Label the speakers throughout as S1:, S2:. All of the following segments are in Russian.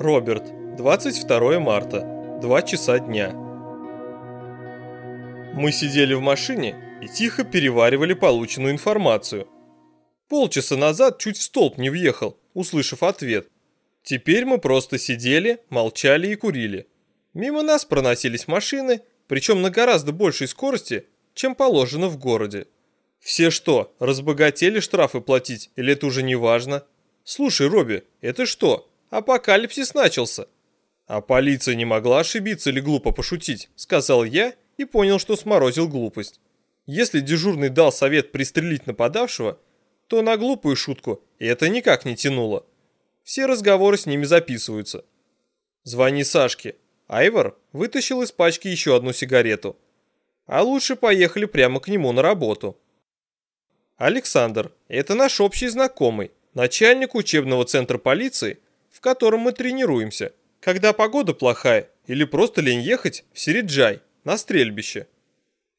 S1: Роберт, 22 марта, 2 часа дня. Мы сидели в машине и тихо переваривали полученную информацию. Полчаса назад чуть в столб не въехал, услышав ответ. Теперь мы просто сидели, молчали и курили. Мимо нас проносились машины, причем на гораздо большей скорости, чем положено в городе. Все что, разбогатели штрафы платить, или это уже не важно? Слушай, Робби, это что, апокалипсис начался? А полиция не могла ошибиться или глупо пошутить, сказал я и понял, что сморозил глупость. Если дежурный дал совет пристрелить нападавшего, то на глупую шутку это никак не тянуло. Все разговоры с ними записываются. Звони Сашке. Айвор вытащил из пачки еще одну сигарету. А лучше поехали прямо к нему на работу. Александр, это наш общий знакомый, начальник учебного центра полиции, в котором мы тренируемся, когда погода плохая или просто лень ехать в Сириджай, на стрельбище.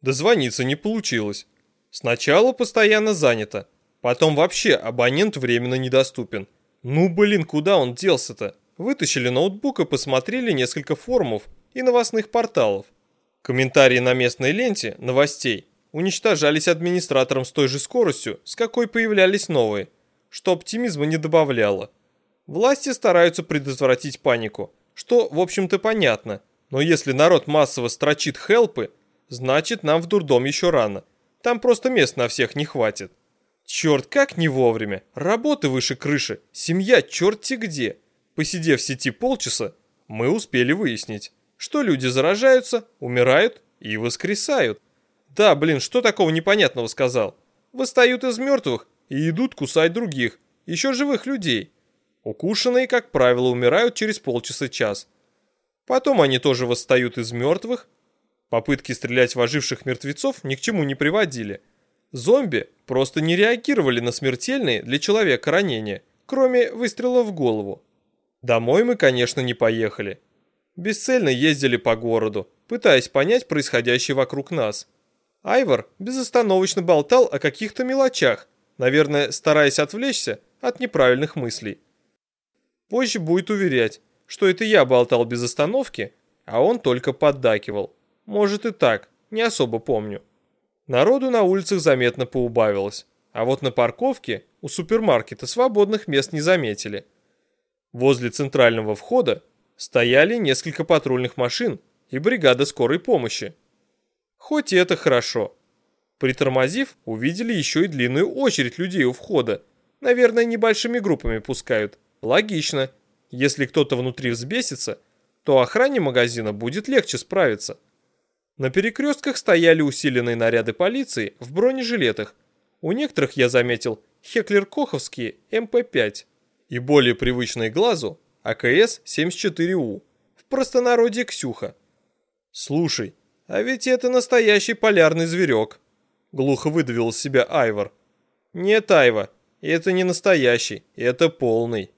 S1: Дозвониться не получилось. Сначала постоянно занято, потом вообще абонент временно недоступен. Ну блин, куда он делся-то? Вытащили ноутбук и посмотрели несколько форумов и новостных порталов. Комментарии на местной ленте новостей уничтожались администратором с той же скоростью, с какой появлялись новые, что оптимизма не добавляло. Власти стараются предотвратить панику, что, в общем-то, понятно, но если народ массово строчит хелпы, значит нам в дурдом еще рано. Там просто мест на всех не хватит. Черт, как не вовремя. Работы выше крыши, семья черти где. Посидев в сети полчаса, мы успели выяснить, что люди заражаются, умирают и воскресают. Да, блин, что такого непонятного сказал? Восстают из мертвых и идут кусать других, еще живых людей. Укушенные, как правило, умирают через полчаса-час. Потом они тоже восстают из мертвых. Попытки стрелять в оживших мертвецов ни к чему не приводили. Зомби просто не реагировали на смертельные для человека ранения, кроме выстрела в голову. Домой мы, конечно, не поехали. Бесцельно ездили по городу, пытаясь понять происходящее вокруг нас – Айвор безостановочно болтал о каких-то мелочах, наверное, стараясь отвлечься от неправильных мыслей. Позже будет уверять, что это я болтал без остановки, а он только поддакивал. Может и так, не особо помню. Народу на улицах заметно поубавилось, а вот на парковке у супермаркета свободных мест не заметили. Возле центрального входа стояли несколько патрульных машин и бригада скорой помощи. Хоть и это хорошо. Притормозив, увидели еще и длинную очередь людей у входа. Наверное, небольшими группами пускают. Логично. Если кто-то внутри взбесится, то охране магазина будет легче справиться. На перекрестках стояли усиленные наряды полиции в бронежилетах. У некоторых я заметил Хеклер-Коховские МП-5 и более привычные глазу АКС-74У, в простонародье Ксюха. Слушай, а ведь это настоящий полярный зверек. Глухо выдавил из себя Айвор. Нет, Айва, это не настоящий, это полный.